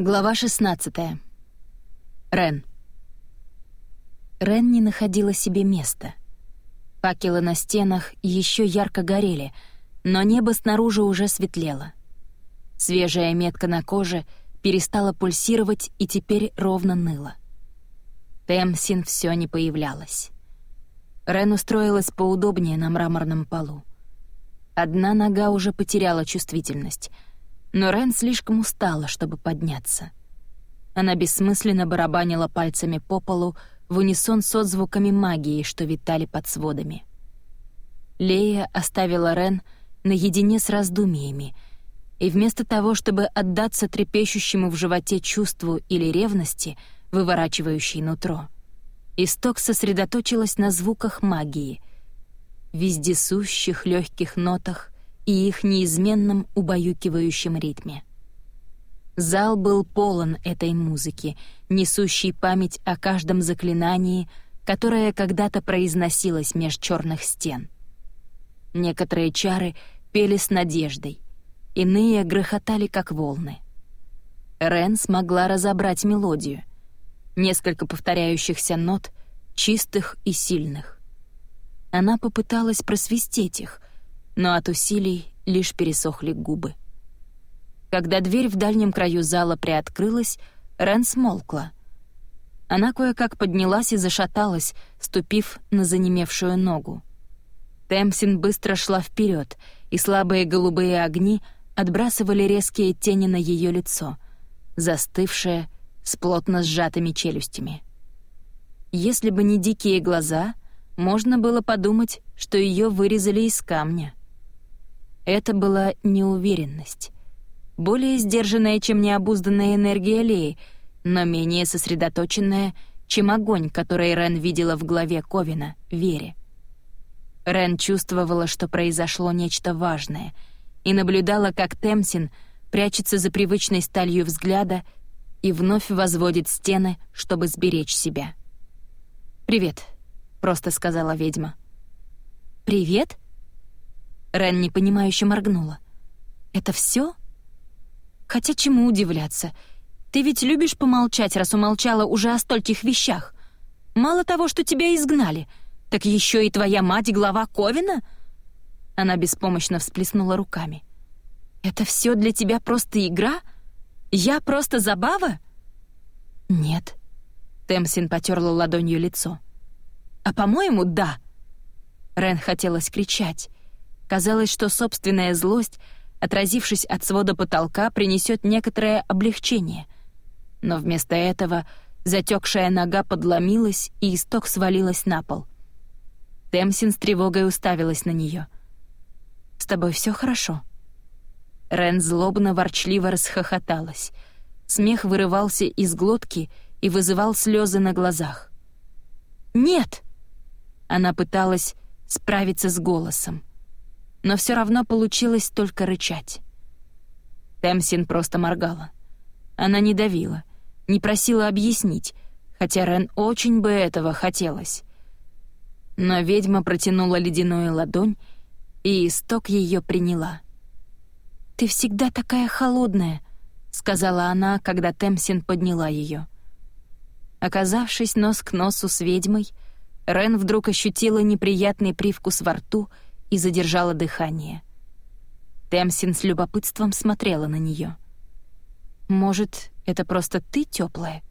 Глава 16. Рен. Рен не находила себе места. Факелы на стенах еще ярко горели, но небо снаружи уже светлело. Свежая метка на коже перестала пульсировать и теперь ровно ныла. Темсин все не появлялась. Рен устроилась поудобнее на мраморном полу. Одна нога уже потеряла чувствительность — но Рен слишком устала, чтобы подняться. Она бессмысленно барабанила пальцами по полу в унисон с отзвуками магии, что витали под сводами. Лея оставила Рен наедине с раздумьями, и вместо того, чтобы отдаться трепещущему в животе чувству или ревности, выворачивающей нутро, исток сосредоточилась на звуках магии, вездесущих легких нотах и их неизменном убаюкивающем ритме. Зал был полон этой музыки, несущей память о каждом заклинании, которое когда-то произносилось меж черных стен. Некоторые чары пели с надеждой, иные грохотали, как волны. Рен смогла разобрать мелодию. Несколько повторяющихся нот, чистых и сильных. Она попыталась просвистеть их, но от усилий лишь пересохли губы. Когда дверь в дальнем краю зала приоткрылась, Рен смолкла. Она кое-как поднялась и зашаталась, ступив на занемевшую ногу. Темсин быстро шла вперед, и слабые голубые огни отбрасывали резкие тени на ее лицо, застывшее с плотно сжатыми челюстями. Если бы не дикие глаза, можно было подумать, что ее вырезали из камня. Это была неуверенность. Более сдержанная, чем необузданная энергия Леи, но менее сосредоточенная, чем огонь, который Рен видела в главе Ковина, Вере. Рен чувствовала, что произошло нечто важное, и наблюдала, как Темсин прячется за привычной сталью взгляда и вновь возводит стены, чтобы сберечь себя. «Привет», — просто сказала ведьма. «Привет?» Рен непонимающе моргнула. «Это все? Хотя чему удивляться? Ты ведь любишь помолчать, раз умолчала уже о стольких вещах. Мало того, что тебя изгнали, так еще и твоя мать глава Ковина?» Она беспомощно всплеснула руками. «Это все для тебя просто игра? Я просто забава?» «Нет». Темсин потерла ладонью лицо. «А по-моему, да». Рен хотелось кричать, Казалось, что собственная злость, отразившись от свода потолка, принесет некоторое облегчение. Но вместо этого затекшая нога подломилась, и исток свалилась на пол. Темсин с тревогой уставилась на нее. «С тобой все хорошо?» Рен злобно-ворчливо расхохоталась. Смех вырывался из глотки и вызывал слезы на глазах. «Нет!» Она пыталась справиться с голосом но все равно получилось только рычать. Темсин просто моргала. Она не давила, не просила объяснить, хотя Рен очень бы этого хотелось. Но ведьма протянула ледяную ладонь, и исток ее приняла. «Ты всегда такая холодная», — сказала она, когда Темсин подняла ее. Оказавшись нос к носу с ведьмой, Рен вдруг ощутила неприятный привкус во рту — и задержала дыхание. Темсин с любопытством смотрела на нее. «Может, это просто ты теплая?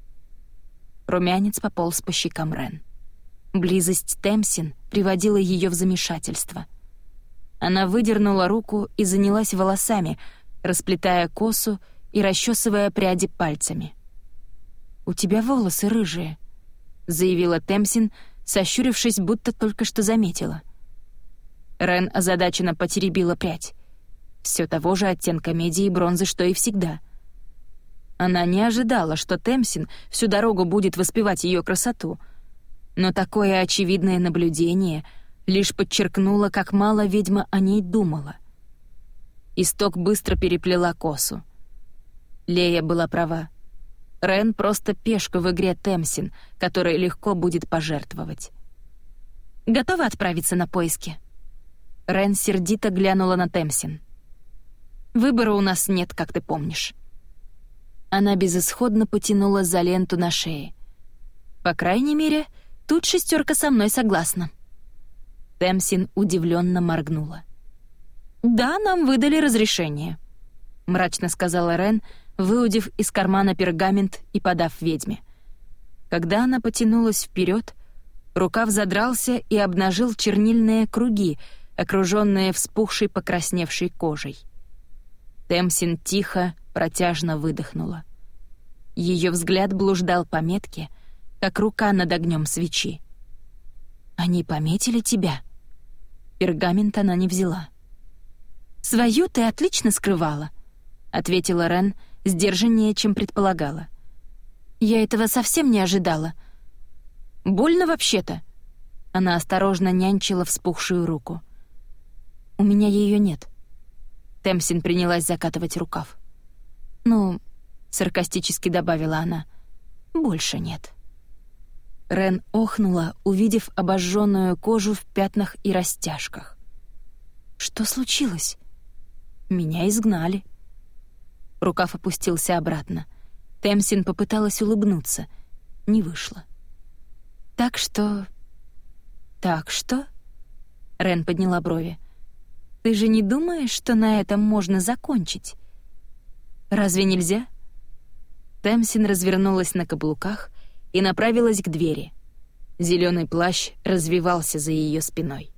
Румянец пополз по щекам Рен. Близость Темсин приводила ее в замешательство. Она выдернула руку и занялась волосами, расплетая косу и расчесывая пряди пальцами. «У тебя волосы рыжие», — заявила Темсин, сощурившись, будто только что заметила. Рен озадаченно потеребила прядь. Все того же оттенка меди и бронзы, что и всегда. Она не ожидала, что Темсин всю дорогу будет воспевать ее красоту. Но такое очевидное наблюдение лишь подчеркнуло, как мало ведьма о ней думала. Исток быстро переплела косу. Лея была права. Рен просто пешка в игре Темсин, которой легко будет пожертвовать. «Готовы отправиться на поиски?» Рен сердито глянула на Темсин. «Выбора у нас нет, как ты помнишь». Она безысходно потянула за ленту на шее. «По крайней мере, тут шестерка со мной согласна». Темсин удивленно моргнула. «Да, нам выдали разрешение», — мрачно сказала Рен, выудив из кармана пергамент и подав ведьме. Когда она потянулась вперед, рукав задрался и обнажил чернильные круги, окруженные вспухшей покрасневшей кожей. Темсин тихо, протяжно выдохнула. Ее взгляд блуждал по метке, как рука над огнем свечи. «Они пометили тебя?» Пергамент она не взяла. «Свою ты отлично скрывала», — ответила Рен, сдержаннее, чем предполагала. «Я этого совсем не ожидала. Больно вообще-то». Она осторожно нянчила вспухшую руку. «У меня ее нет». Темсин принялась закатывать рукав. «Ну», — саркастически добавила она, — «больше нет». Рен охнула, увидев обожженную кожу в пятнах и растяжках. «Что случилось?» «Меня изгнали». Рукав опустился обратно. Темсин попыталась улыбнуться. Не вышло. «Так что...» «Так что?» Рен подняла брови. «Ты же не думаешь, что на этом можно закончить?» «Разве нельзя?» Темсин развернулась на каблуках и направилась к двери. Зеленый плащ развивался за ее спиной.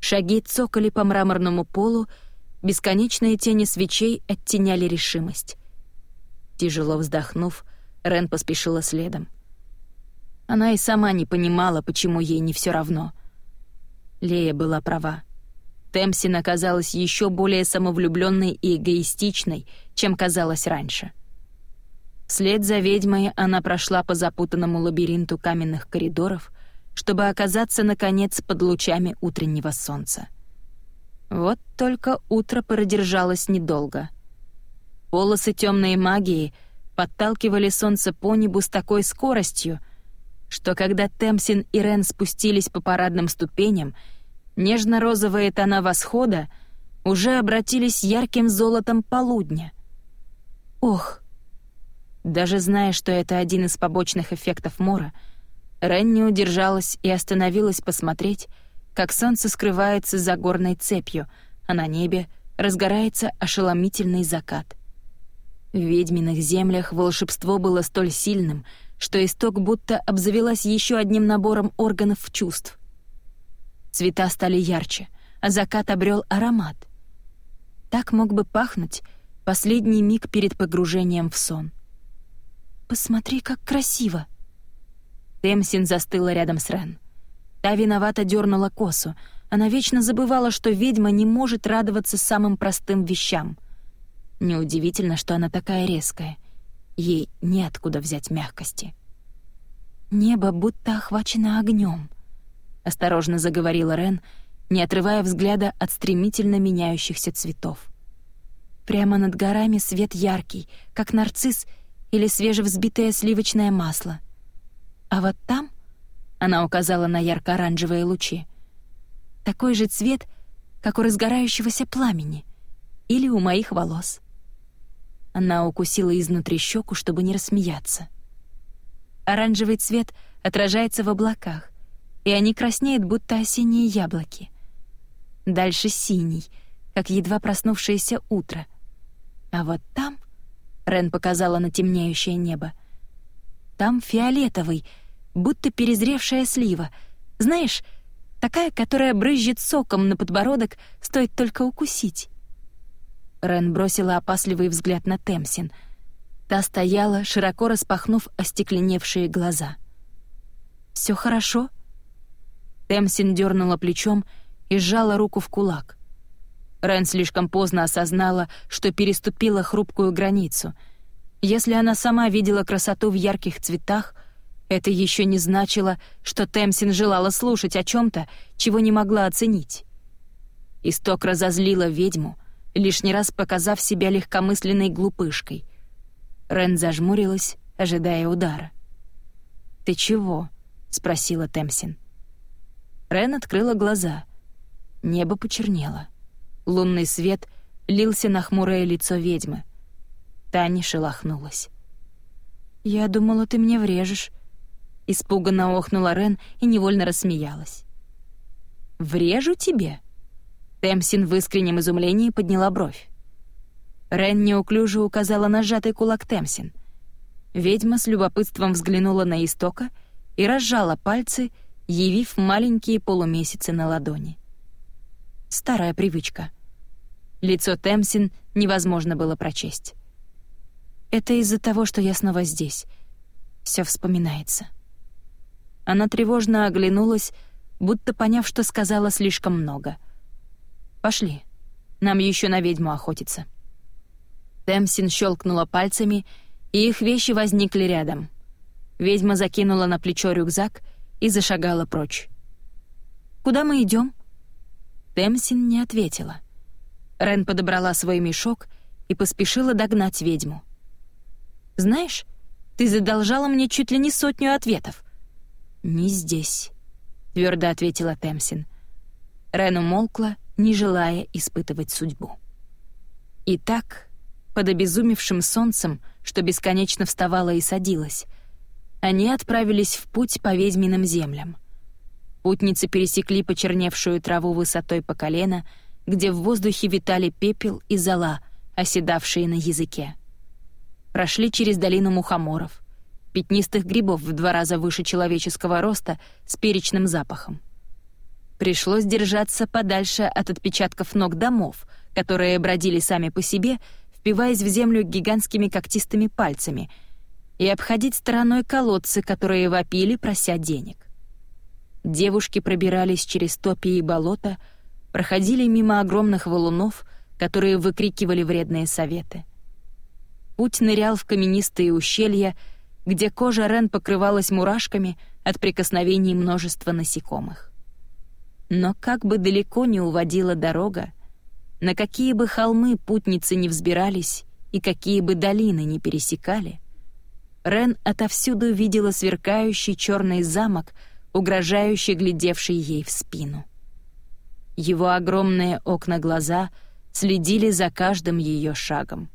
Шаги цокали по мраморному полу, бесконечные тени свечей оттеняли решимость. Тяжело вздохнув, Рен поспешила следом. Она и сама не понимала, почему ей не все равно. Лея была права. Темсин оказалась еще более самовлюбленной и эгоистичной, чем казалось раньше. Вслед за ведьмой она прошла по запутанному лабиринту каменных коридоров, чтобы оказаться, наконец, под лучами утреннего солнца. Вот только утро продержалось недолго. Полосы темной магии подталкивали солнце по небу с такой скоростью, что когда Темсин и Рен спустились по парадным ступеням, нежно-розовые тона восхода уже обратились ярким золотом полудня. Ох! Даже зная, что это один из побочных эффектов мора, Рен удержалась и остановилась посмотреть, как солнце скрывается за горной цепью, а на небе разгорается ошеломительный закат. В ведьминых землях волшебство было столь сильным, что исток будто обзавелась еще одним набором органов чувств. Цвета стали ярче, а закат обрел аромат. Так мог бы пахнуть последний миг перед погружением в сон. «Посмотри, как красиво!» Темсин застыла рядом с Рен. Та виновато дернула косу. Она вечно забывала, что ведьма не может радоваться самым простым вещам. Неудивительно, что она такая резкая. Ей неоткуда взять мягкости. Небо будто охвачено огнем —— осторожно заговорила Рен, не отрывая взгляда от стремительно меняющихся цветов. Прямо над горами свет яркий, как нарцисс или свежевзбитое сливочное масло. А вот там, — она указала на ярко-оранжевые лучи, — такой же цвет, как у разгорающегося пламени или у моих волос. Она укусила изнутри щеку, чтобы не рассмеяться. Оранжевый цвет отражается в облаках, и они краснеют, будто осенние яблоки. Дальше синий, как едва проснувшееся утро. А вот там, — Рен показала на темнеющее небо, — там фиолетовый, будто перезревшая слива. Знаешь, такая, которая брызжет соком на подбородок, стоит только укусить. Рен бросила опасливый взгляд на Темсин. Та стояла, широко распахнув остекленевшие глаза. Все хорошо?» Темсин дернула плечом и сжала руку в кулак. Рен слишком поздно осознала, что переступила хрупкую границу. Если она сама видела красоту в ярких цветах, это еще не значило, что Темсин желала слушать о чем то чего не могла оценить. Исток разозлила ведьму, лишний раз показав себя легкомысленной глупышкой. Рен зажмурилась, ожидая удара. «Ты чего?» — спросила Темсин. Рен открыла глаза. Небо почернело. Лунный свет лился на хмурое лицо ведьмы. Та не шелохнулась. «Я думала, ты мне врежешь». Испуганно охнула Рен и невольно рассмеялась. «Врежу тебе?» Темсин в искреннем изумлении подняла бровь. Рен неуклюже указала на сжатый кулак Темсин. Ведьма с любопытством взглянула на истока и разжала пальцы, явив маленькие полумесяцы на ладони. Старая привычка. Лицо Темсин невозможно было прочесть. Это из-за того, что я снова здесь. Все вспоминается. Она тревожно оглянулась, будто поняв, что сказала слишком много. «Пошли. Нам еще на ведьму охотиться». Темсин щелкнула пальцами, и их вещи возникли рядом. Ведьма закинула на плечо рюкзак и зашагала прочь. «Куда мы идем? Темсин не ответила. Рен подобрала свой мешок и поспешила догнать ведьму. «Знаешь, ты задолжала мне чуть ли не сотню ответов». «Не здесь», — твердо ответила Темсин. Рен умолкла, не желая испытывать судьбу. Итак, под обезумевшим солнцем, что бесконечно вставало и садилось, они отправились в путь по ведьминым землям. Путницы пересекли почерневшую траву высотой по колено, где в воздухе витали пепел и зола, оседавшие на языке. Прошли через долину мухоморов, пятнистых грибов в два раза выше человеческого роста с перечным запахом. Пришлось держаться подальше от отпечатков ног домов, которые бродили сами по себе, впиваясь в землю гигантскими когтистыми пальцами, и обходить стороной колодцы, которые вопили, прося денег. Девушки пробирались через топи и болота, проходили мимо огромных валунов, которые выкрикивали вредные советы. Путь нырял в каменистые ущелья, где кожа Рен покрывалась мурашками от прикосновений множества насекомых. Но как бы далеко не уводила дорога, на какие бы холмы путницы не взбирались и какие бы долины не пересекали, Рен отовсюду видела сверкающий черный замок, угрожающе глядевший ей в спину. Его огромные окна-глаза следили за каждым ее шагом.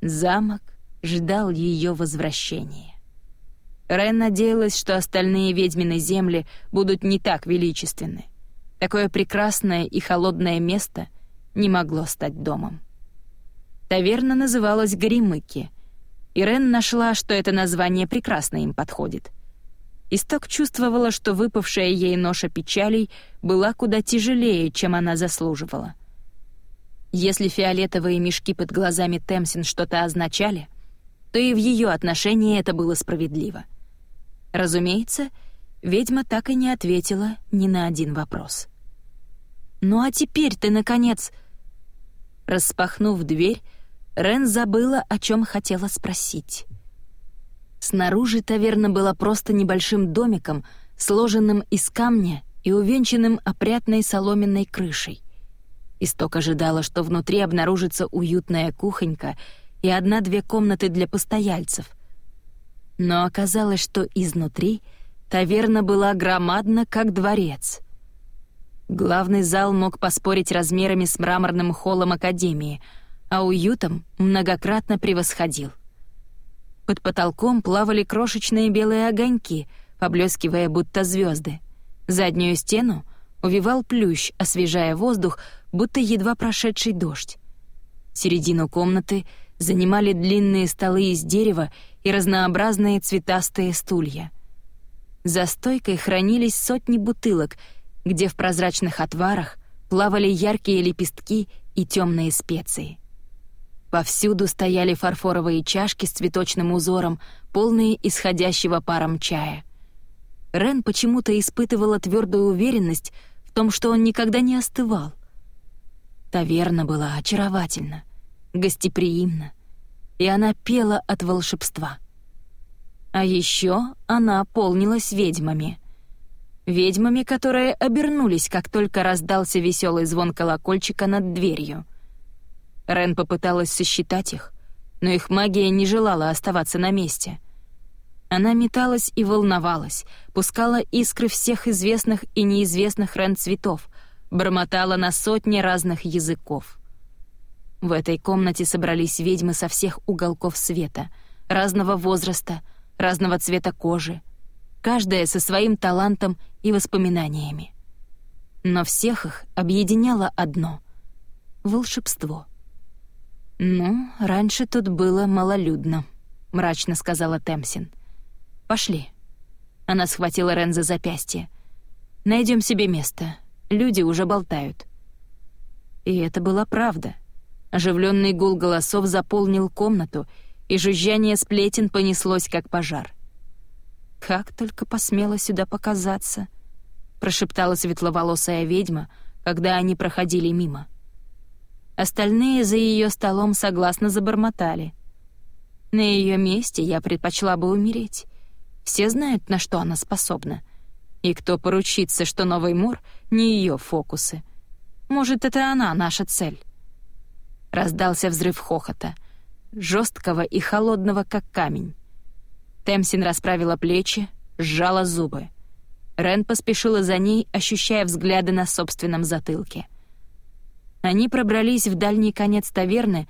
Замок ждал ее возвращения. Рен надеялась, что остальные ведьмины земли будут не так величественны. Такое прекрасное и холодное место не могло стать домом. Таверна называлась Горемыки, и Рен нашла, что это название прекрасно им подходит. Исток чувствовала, что выпавшая ей ноша печалей была куда тяжелее, чем она заслуживала. Если фиолетовые мешки под глазами Темсин что-то означали, то и в ее отношении это было справедливо. Разумеется, ведьма так и не ответила ни на один вопрос. «Ну а теперь ты, наконец...» Распахнув дверь, Рен забыла, о чем хотела спросить. Снаружи таверна была просто небольшим домиком, сложенным из камня и увенчанным опрятной соломенной крышей. Исток ожидала, что внутри обнаружится уютная кухонька и одна-две комнаты для постояльцев. Но оказалось, что изнутри таверна была громадна, как дворец. Главный зал мог поспорить размерами с мраморным холлом Академии, а уютом многократно превосходил. Под потолком плавали крошечные белые огоньки, поблескивая будто звезды. Заднюю стену увивал плющ, освежая воздух, будто едва прошедший дождь. Середину комнаты занимали длинные столы из дерева и разнообразные цветастые стулья. За стойкой хранились сотни бутылок, где в прозрачных отварах плавали яркие лепестки и темные специи. Повсюду стояли фарфоровые чашки с цветочным узором, полные исходящего паром чая. Рен почему-то испытывала твердую уверенность в том, что он никогда не остывал. Таверна была очаровательна, гостеприимна, и она пела от волшебства. А еще она полнилась ведьмами. Ведьмами, которые обернулись, как только раздался веселый звон колокольчика над дверью. Рен попыталась сосчитать их, но их магия не желала оставаться на месте. Она металась и волновалась, пускала искры всех известных и неизвестных Рен цветов — бормотала на сотни разных языков. В этой комнате собрались ведьмы со всех уголков света, разного возраста, разного цвета кожи, каждая со своим талантом и воспоминаниями. Но всех их объединяло одно — волшебство. «Ну, раньше тут было малолюдно», — мрачно сказала Темсин. «Пошли». Она схватила Рен за запястье. Найдем себе место. Люди уже болтают». И это была правда. Оживленный гул голосов заполнил комнату, и жужжание сплетен понеслось, как пожар. «Как только посмела сюда показаться», — прошептала светловолосая ведьма, когда они проходили мимо. Остальные за ее столом согласно забормотали. На ее месте я предпочла бы умереть. Все знают, на что она способна. И кто поручится, что Новый Мор — не ее фокусы. Может, это она наша цель. Раздался взрыв хохота, жесткого и холодного, как камень. Темсин расправила плечи, сжала зубы. Рен поспешила за ней, ощущая взгляды на собственном затылке. Они пробрались в дальний конец таверны,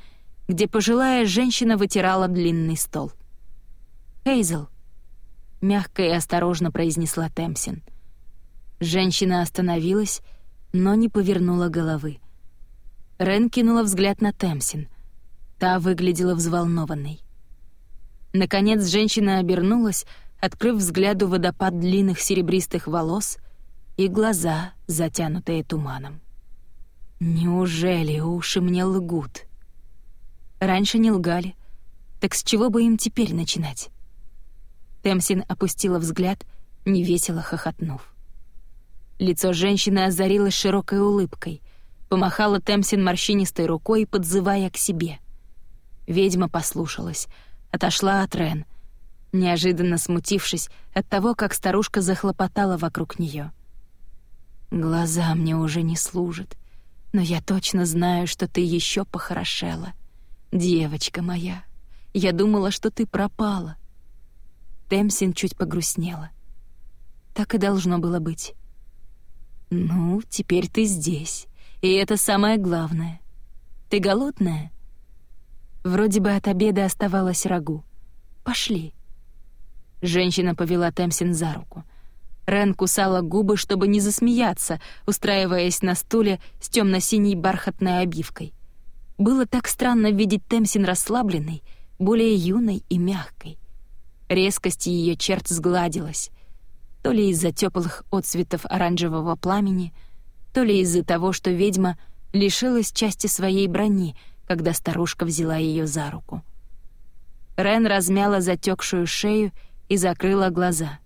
где пожилая женщина вытирала длинный стол. «Хейзел», — мягко и осторожно произнесла Темсин. Женщина остановилась, но не повернула головы. Рен кинула взгляд на Темсин. Та выглядела взволнованной. Наконец женщина обернулась, открыв взгляду водопад длинных серебристых волос и глаза, затянутые туманом. «Неужели уши мне лгут?» Раньше не лгали. Так с чего бы им теперь начинать? Темсин опустила взгляд, невесело хохотнув. Лицо женщины озарилось широкой улыбкой. Помахала Темсин морщинистой рукой, подзывая к себе. Ведьма послушалась, отошла от Рен, неожиданно смутившись от того, как старушка захлопотала вокруг нее. «Глаза мне уже не служат, но я точно знаю, что ты еще похорошела. Девочка моя, я думала, что ты пропала. Темсин чуть погрустнела. Так и должно было быть. «Ну, теперь ты здесь, и это самое главное. Ты голодная?» Вроде бы от обеда оставалось рагу. «Пошли». Женщина повела Темсин за руку. Рен кусала губы, чтобы не засмеяться, устраиваясь на стуле с темно-синей бархатной обивкой. Было так странно видеть Темсин расслабленной, более юной и мягкой. Резкость ее черт сгладилась. То ли из-за теплых отцветов оранжевого пламени, то ли из-за того, что ведьма лишилась части своей брони, когда старушка взяла ее за руку. Рен размяла затекшую шею и закрыла глаза.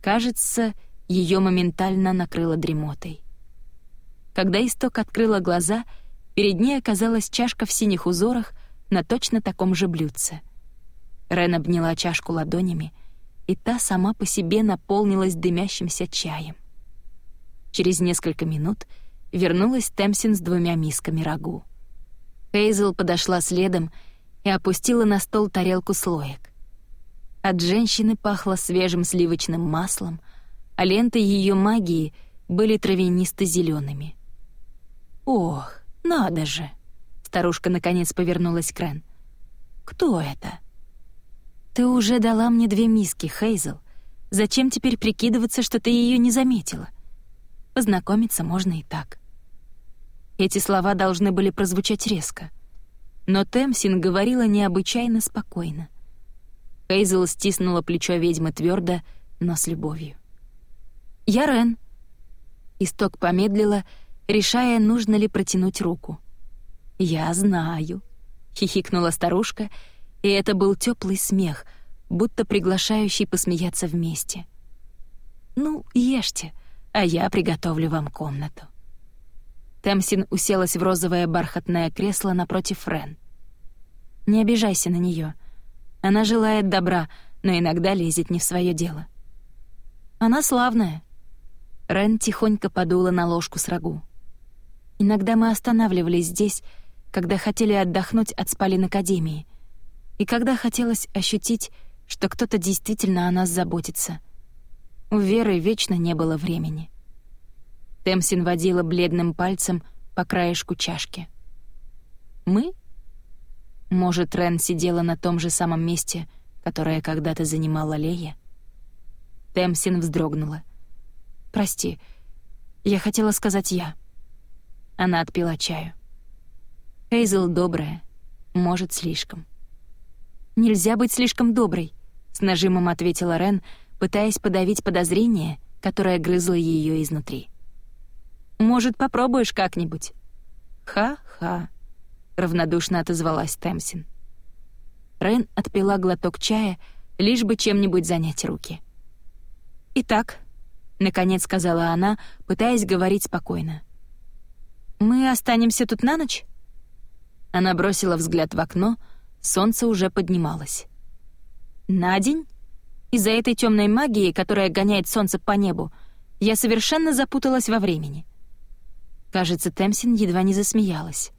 Кажется, ее моментально накрыло дремотой. Когда исток открыла глаза, перед ней оказалась чашка в синих узорах на точно таком же блюдце — Рен обняла чашку ладонями, и та сама по себе наполнилась дымящимся чаем. Через несколько минут вернулась Темсин с двумя мисками рагу. Хейзел подошла следом и опустила на стол тарелку слоек. От женщины пахло свежим сливочным маслом, а ленты ее магии были травянисто зелеными «Ох, надо же!» Старушка наконец повернулась к Рен. «Кто это?» «Ты уже дала мне две миски, Хейзел. Зачем теперь прикидываться, что ты ее не заметила? Познакомиться можно и так». Эти слова должны были прозвучать резко. Но Темсин говорила необычайно спокойно. Хейзел стиснула плечо ведьмы твердо, но с любовью. «Я Рен». Исток помедлила, решая, нужно ли протянуть руку. «Я знаю», — хихикнула старушка и это был теплый смех, будто приглашающий посмеяться вместе. «Ну, ешьте, а я приготовлю вам комнату». Темсин уселась в розовое бархатное кресло напротив Рен. «Не обижайся на нее. Она желает добра, но иногда лезет не в свое дело». «Она славная». Рен тихонько подула на ложку с рагу. «Иногда мы останавливались здесь, когда хотели отдохнуть от спален Академии — и когда хотелось ощутить, что кто-то действительно о нас заботится. У Веры вечно не было времени. Темсин водила бледным пальцем по краешку чашки. Мы? Может, Рен сидела на том же самом месте, которое когда-то занимала Лея? Темсин вздрогнула. «Прости, я хотела сказать я». Она отпила чаю. Хейзел добрая, может, слишком. «Нельзя быть слишком доброй», — с нажимом ответила Рен, пытаясь подавить подозрение, которое грызло ее изнутри. «Может, попробуешь как-нибудь?» «Ха-ха», — равнодушно отозвалась Темсин. Рен отпила глоток чая, лишь бы чем-нибудь занять руки. «Итак», — наконец сказала она, пытаясь говорить спокойно. «Мы останемся тут на ночь?» Она бросила взгляд в окно, солнце уже поднималось. «На день? Из-за этой темной магии, которая гоняет солнце по небу, я совершенно запуталась во времени». Кажется, Темсин едва не засмеялась.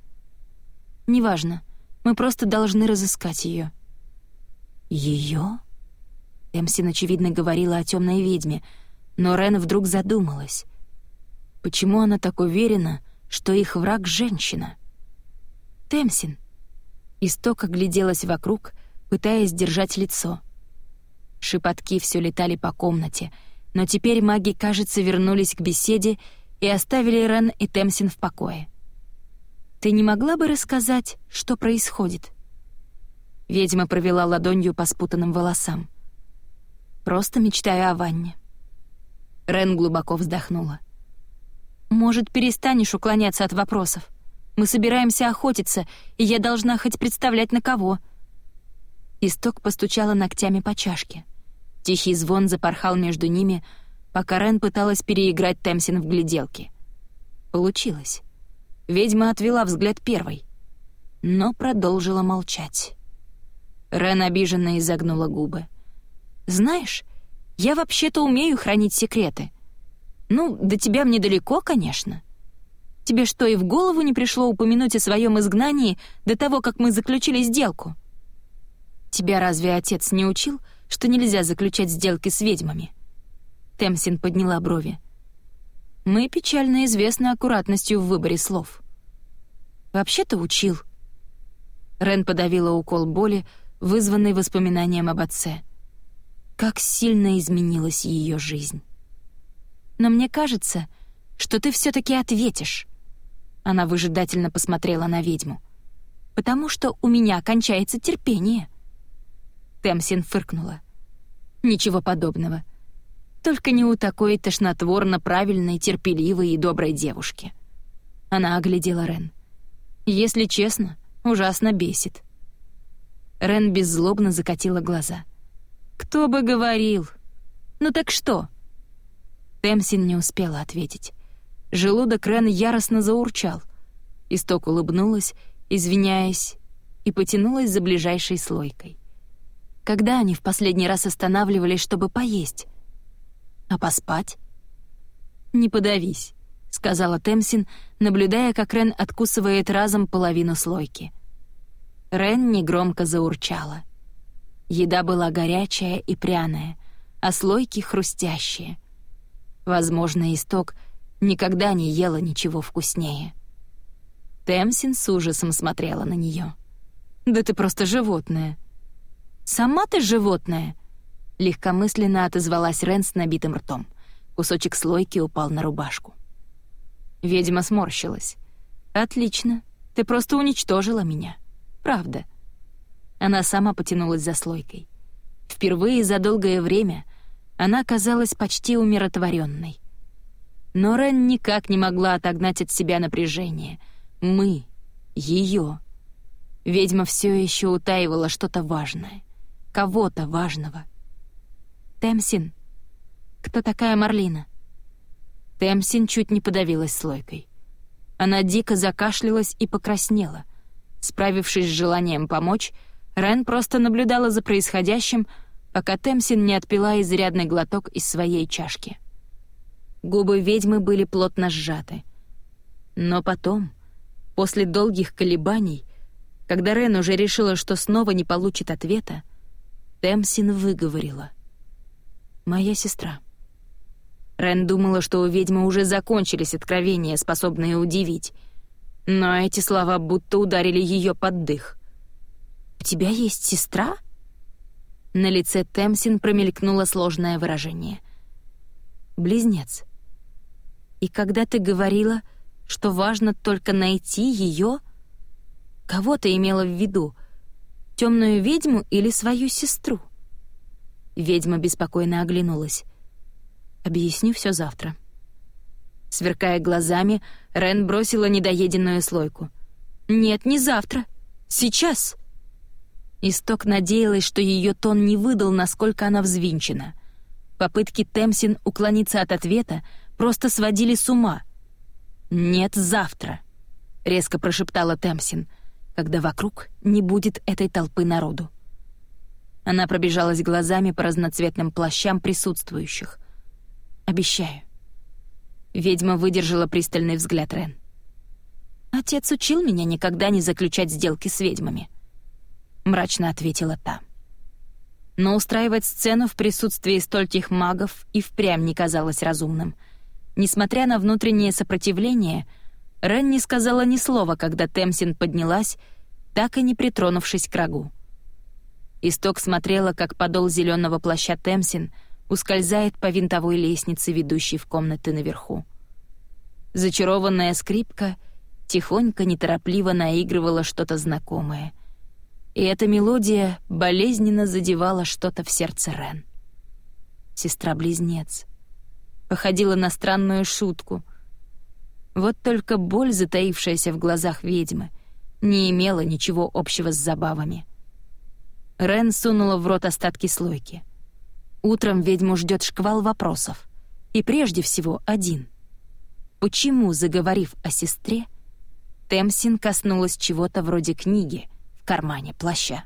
«Неважно, мы просто должны разыскать ее. Ее? Темсин, очевидно, говорила о темной ведьме, но Рен вдруг задумалась. Почему она так уверена, что их враг — женщина? Темсин. Исток огляделась вокруг, пытаясь держать лицо. Шепотки все летали по комнате, но теперь маги, кажется, вернулись к беседе и оставили Рен и Темсин в покое. «Ты не могла бы рассказать, что происходит?» Ведьма провела ладонью по спутанным волосам. «Просто мечтаю о ванне». Рен глубоко вздохнула. «Может, перестанешь уклоняться от вопросов?» Мы собираемся охотиться, и я должна хоть представлять на кого». Исток постучала ногтями по чашке. Тихий звон запорхал между ними, пока Рен пыталась переиграть Темсин в гляделке. Получилось. Ведьма отвела взгляд первой, но продолжила молчать. Рен обиженно изогнула губы. «Знаешь, я вообще-то умею хранить секреты. Ну, до тебя мне далеко, конечно. Тебе что, и в голову не пришло упомянуть о своем изгнании до того, как мы заключили сделку? Тебя разве отец не учил, что нельзя заключать сделки с ведьмами?» Темсин подняла брови. «Мы печально известны аккуратностью в выборе слов». «Вообще-то учил». Рен подавила укол боли, вызванный воспоминанием об отце. Как сильно изменилась ее жизнь. «Но мне кажется, что ты все таки ответишь». Она выжидательно посмотрела на ведьму. «Потому что у меня кончается терпение». Темсин фыркнула. «Ничего подобного. Только не у такой тошнотворно правильной, терпеливой и доброй девушки». Она оглядела Рен. «Если честно, ужасно бесит». Рен беззлобно закатила глаза. «Кто бы говорил? Ну так что?» Темсин не успела ответить. Желудок Рен яростно заурчал. Исток улыбнулась, извиняясь, и потянулась за ближайшей слойкой. Когда они в последний раз останавливались, чтобы поесть? А поспать? «Не подавись», — сказала Темсин, наблюдая, как Рен откусывает разом половину слойки. Рен негромко заурчала. Еда была горячая и пряная, а слойки — хрустящие. Возможно, исток — никогда не ела ничего вкуснее. Темсин с ужасом смотрела на нее. «Да ты просто животное». «Сама ты животное!» Легкомысленно отозвалась Рен с набитым ртом. Кусочек слойки упал на рубашку. Ведьма сморщилась. «Отлично. Ты просто уничтожила меня. Правда». Она сама потянулась за слойкой. Впервые за долгое время она казалась почти умиротворенной. Но Рен никак не могла отогнать от себя напряжение. Мы, ее. Ведьма все еще утаивала что-то важное. Кого-то важного. «Темсин, кто такая Марлина?» Темсин чуть не подавилась слойкой. Она дико закашлялась и покраснела. Справившись с желанием помочь, Рен просто наблюдала за происходящим, пока Темсин не отпила изрядный глоток из своей чашки. Губы ведьмы были плотно сжаты. Но потом, после долгих колебаний, когда Рен уже решила, что снова не получит ответа, Темсин выговорила. «Моя сестра». Рен думала, что у ведьмы уже закончились откровения, способные удивить. Но эти слова будто ударили ее под дых. «У тебя есть сестра?» На лице Темсин промелькнуло сложное выражение. «Близнец. И когда ты говорила, что важно только найти ее, кого ты имела в виду? Темную ведьму или свою сестру?» Ведьма беспокойно оглянулась. «Объясню все завтра». Сверкая глазами, Рен бросила недоеденную слойку. «Нет, не завтра. Сейчас!» Исток надеялась, что ее тон не выдал, насколько она взвинчена. Попытки Темсин уклониться от ответа просто сводили с ума. «Нет, завтра», — резко прошептала Темсин, когда вокруг не будет этой толпы народу. Она пробежалась глазами по разноцветным плащам присутствующих. «Обещаю». Ведьма выдержала пристальный взгляд Рен. «Отец учил меня никогда не заключать сделки с ведьмами», — мрачно ответила та. Но устраивать сцену в присутствии стольких магов и впрямь не казалось разумным. Несмотря на внутреннее сопротивление, Рен не сказала ни слова, когда Темсин поднялась, так и не притронувшись к рогу. Исток смотрела, как подол зеленого плаща Темсин — ускользает по винтовой лестнице, ведущей в комнаты наверху. Зачарованная скрипка тихонько, неторопливо наигрывала что-то знакомое. И эта мелодия болезненно задевала что-то в сердце Рен. Сестра-близнец. Походила на странную шутку. Вот только боль, затаившаяся в глазах ведьмы, не имела ничего общего с забавами. Рен сунула в рот остатки слойки — Утром ведьму ждет шквал вопросов. И прежде всего один. Почему, заговорив о сестре, Темсин коснулась чего-то вроде книги в кармане плаща?